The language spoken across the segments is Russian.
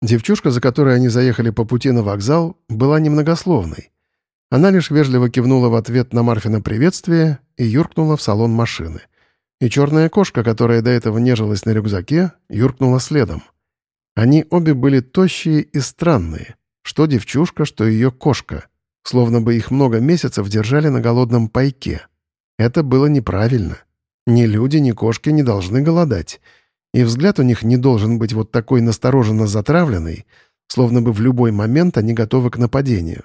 Девчушка, за которой они заехали по пути на вокзал, была немногословной. Она лишь вежливо кивнула в ответ на Марфина приветствие и юркнула в салон машины. И черная кошка, которая до этого нежилась на рюкзаке, юркнула следом. Они обе были тощие и странные, что девчушка, что ее кошка, словно бы их много месяцев держали на голодном пайке. Это было неправильно. Ни люди, ни кошки не должны голодать — и взгляд у них не должен быть вот такой настороженно затравленный, словно бы в любой момент они готовы к нападению.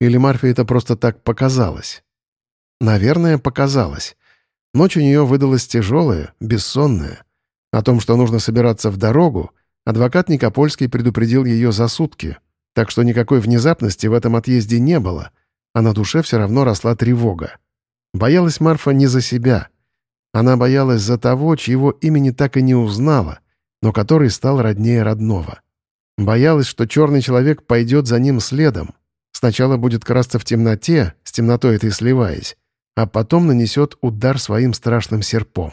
Или Марфе это просто так показалось? Наверное, показалось. Ночь у нее выдалась тяжелая, бессонная. О том, что нужно собираться в дорогу, адвокат Никопольский предупредил ее за сутки, так что никакой внезапности в этом отъезде не было, а на душе все равно росла тревога. Боялась Марфа не за себя — она боялась за того, чьего имени так и не узнала, но который стал роднее родного. Боялась, что черный человек пойдет за ним следом. Сначала будет красться в темноте, с темнотой этой сливаясь, а потом нанесет удар своим страшным серпом.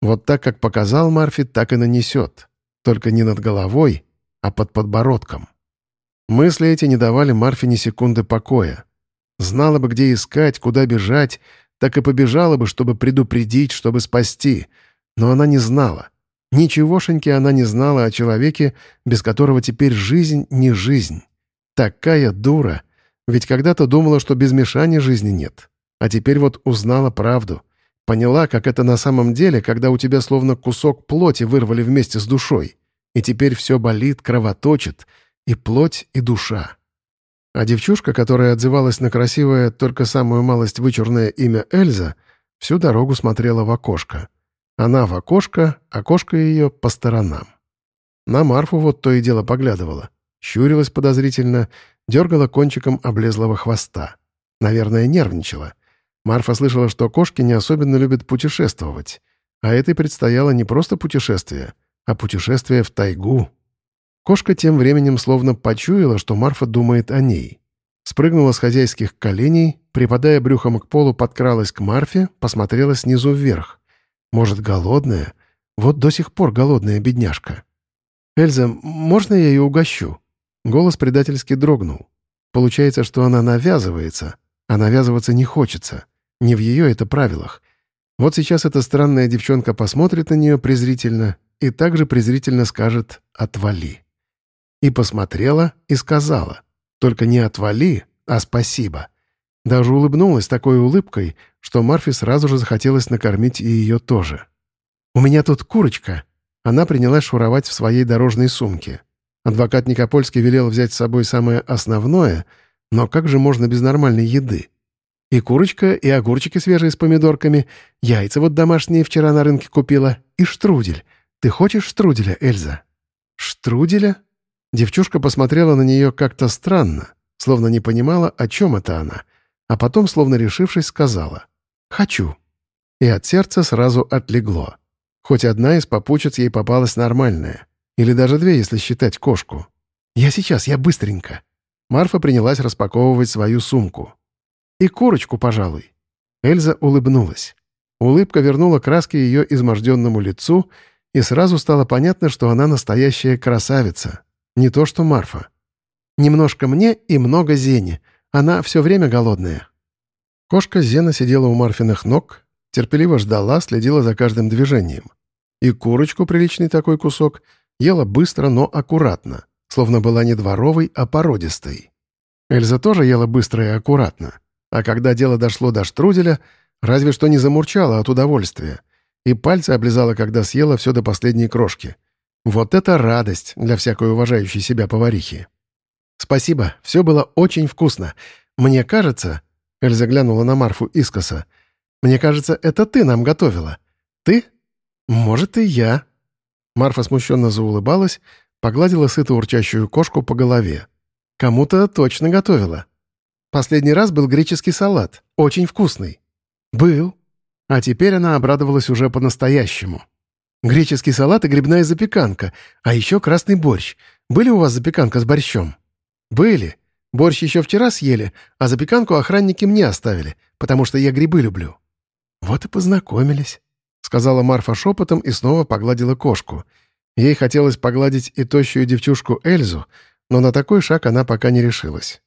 Вот так, как показал Марфи, так и нанесет. Только не над головой, а под подбородком. Мысли эти не давали Марфе ни секунды покоя. Знала бы, где искать, куда бежать, так и побежала бы, чтобы предупредить, чтобы спасти. Но она не знала. Ничегошеньки она не знала о человеке, без которого теперь жизнь не жизнь. Такая дура. Ведь когда-то думала, что без Мишани жизни нет. А теперь вот узнала правду. Поняла, как это на самом деле, когда у тебя словно кусок плоти вырвали вместе с душой. И теперь все болит, кровоточит. И плоть, и душа. А девчушка, которая отзывалась на красивое, только самую малость вычурное имя Эльза, всю дорогу смотрела в окошко. Она в окошко, окошко ее по сторонам. На Марфу вот то и дело поглядывала. Щурилась подозрительно, дергала кончиком облезлого хвоста. Наверное, нервничала. Марфа слышала, что кошки не особенно любят путешествовать. А этой предстояло не просто путешествие, а путешествие в тайгу, Кошка тем временем словно почуяла, что Марфа думает о ней. Спрыгнула с хозяйских коленей, припадая брюхом к полу, подкралась к Марфе, посмотрела снизу вверх. Может, голодная? Вот до сих пор голодная бедняжка. «Эльза, можно я ее угощу?» Голос предательски дрогнул. Получается, что она навязывается, а навязываться не хочется. Не в ее это правилах. Вот сейчас эта странная девчонка посмотрит на нее презрительно и также презрительно скажет «отвали». И посмотрела и сказала. Только не отвали, а спасибо. Даже улыбнулась такой улыбкой, что Марфи сразу же захотелось накормить и ее тоже. «У меня тут курочка». Она принялась шуровать в своей дорожной сумке. Адвокат Никопольский велел взять с собой самое основное, но как же можно без нормальной еды? И курочка, и огурчики свежие с помидорками, яйца вот домашние вчера на рынке купила, и штрудель. Ты хочешь штруделя, Эльза?» «Штруделя?» Девчушка посмотрела на нее как-то странно, словно не понимала, о чем это она, а потом, словно решившись, сказала «Хочу». И от сердца сразу отлегло. Хоть одна из попутчиц ей попалась нормальная. Или даже две, если считать кошку. «Я сейчас, я быстренько». Марфа принялась распаковывать свою сумку. «И курочку, пожалуй». Эльза улыбнулась. Улыбка вернула краски ее изможденному лицу, и сразу стало понятно, что она настоящая красавица, не то что Марфа. Немножко мне и много Зене. Она все время голодная». Кошка Зена сидела у Марфиных ног, терпеливо ждала, следила за каждым движением. И курочку, приличный такой кусок, ела быстро, но аккуратно, словно была не дворовой, а породистой. Эльза тоже ела быстро и аккуратно. А когда дело дошло до штруделя, разве что не замурчала от удовольствия. И пальцы облизала, когда съела все до последней крошки. Вот это радость для всякой уважающей себя поварихи. «Спасибо, все было очень вкусно. Мне кажется...» Эльза глянула на Марфу искоса. «Мне кажется, это ты нам готовила. Ты? Может, и я». Марфа смущенно заулыбалась, погладила сыто урчащую кошку по голове. «Кому-то точно готовила. Последний раз был греческий салат, очень вкусный». «Был». А теперь она обрадовалась уже по-настоящему. Греческий салат и грибная запеканка, а еще красный борщ. Были у вас запеканка с борщом? Были. Борщ еще вчера съели, а запеканку охранники мне оставили, потому что я грибы люблю. Вот и познакомились, — сказала Марфа шепотом и снова погладила кошку. Ей хотелось погладить и тощую девчушку Эльзу, но на такой шаг она пока не решилась.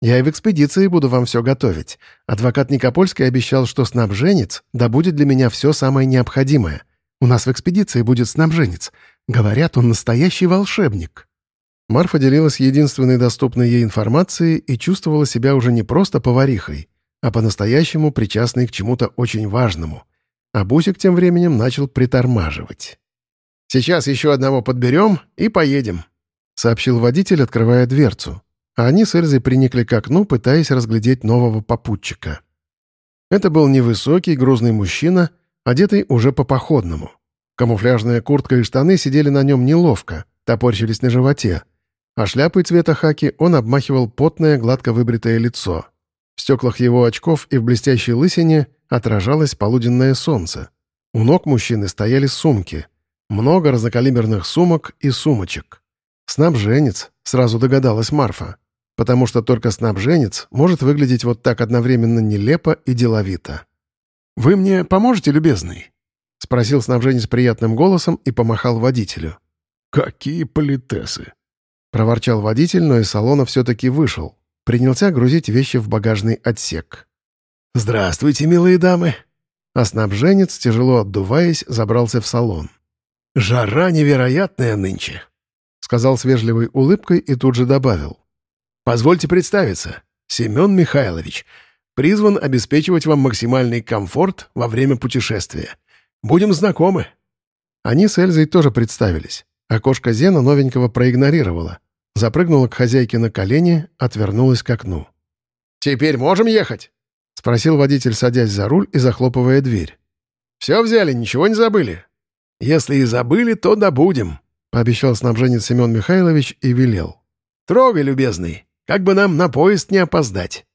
«Я и в экспедиции буду вам все готовить. Адвокат Никопольский обещал, что снабженец добудет для меня все самое необходимое. У нас в экспедиции будет снабженец. Говорят, он настоящий волшебник». Марфа делилась единственной доступной ей информацией и чувствовала себя уже не просто поварихой, а по-настоящему причастной к чему-то очень важному. А Бусик тем временем начал притормаживать. «Сейчас еще одного подберем и поедем», — сообщил водитель, открывая дверцу. А они с Эльзой приникли к окну, пытаясь разглядеть нового попутчика. Это был невысокий, грузный мужчина, одетый уже по-походному. Камуфляжная куртка и штаны сидели на нем неловко, топорщились на животе, а шляпой цвета хаки он обмахивал потное, гладко выбритое лицо. В стеклах его очков и в блестящей лысине отражалось полуденное солнце. У ног мужчины стояли сумки. Много разнокалиберных сумок и сумочек. «Снабженец», — сразу догадалась Марфа. Потому что только снабженец может выглядеть вот так одновременно нелепо и деловито. «Вы мне поможете, любезный?» — спросил снабженец приятным голосом и помахал водителю. «Какие политесы!» Проворчал водитель, но из салона все-таки вышел. Принялся грузить вещи в багажный отсек. «Здравствуйте, милые дамы!» А снабженец, тяжело отдуваясь, забрался в салон. «Жара невероятная нынче», — сказал с вежливой улыбкой и тут же добавил. «Позвольте представиться. Семен Михайлович. Призван обеспечивать вам максимальный комфорт во время путешествия. Будем знакомы». Они с Эльзой тоже представились. Окошко Зена новенького проигнорировала. Запрыгнула к хозяйке на колени, отвернулась к окну. «Теперь можем ехать?» — спросил водитель, садясь за руль и захлопывая дверь. «Все взяли, ничего не забыли?» «Если и забыли, то добудем», — пообещал снабженец Семен Михайлович и велел. «Трогай, любезный, как бы нам на поезд не опоздать».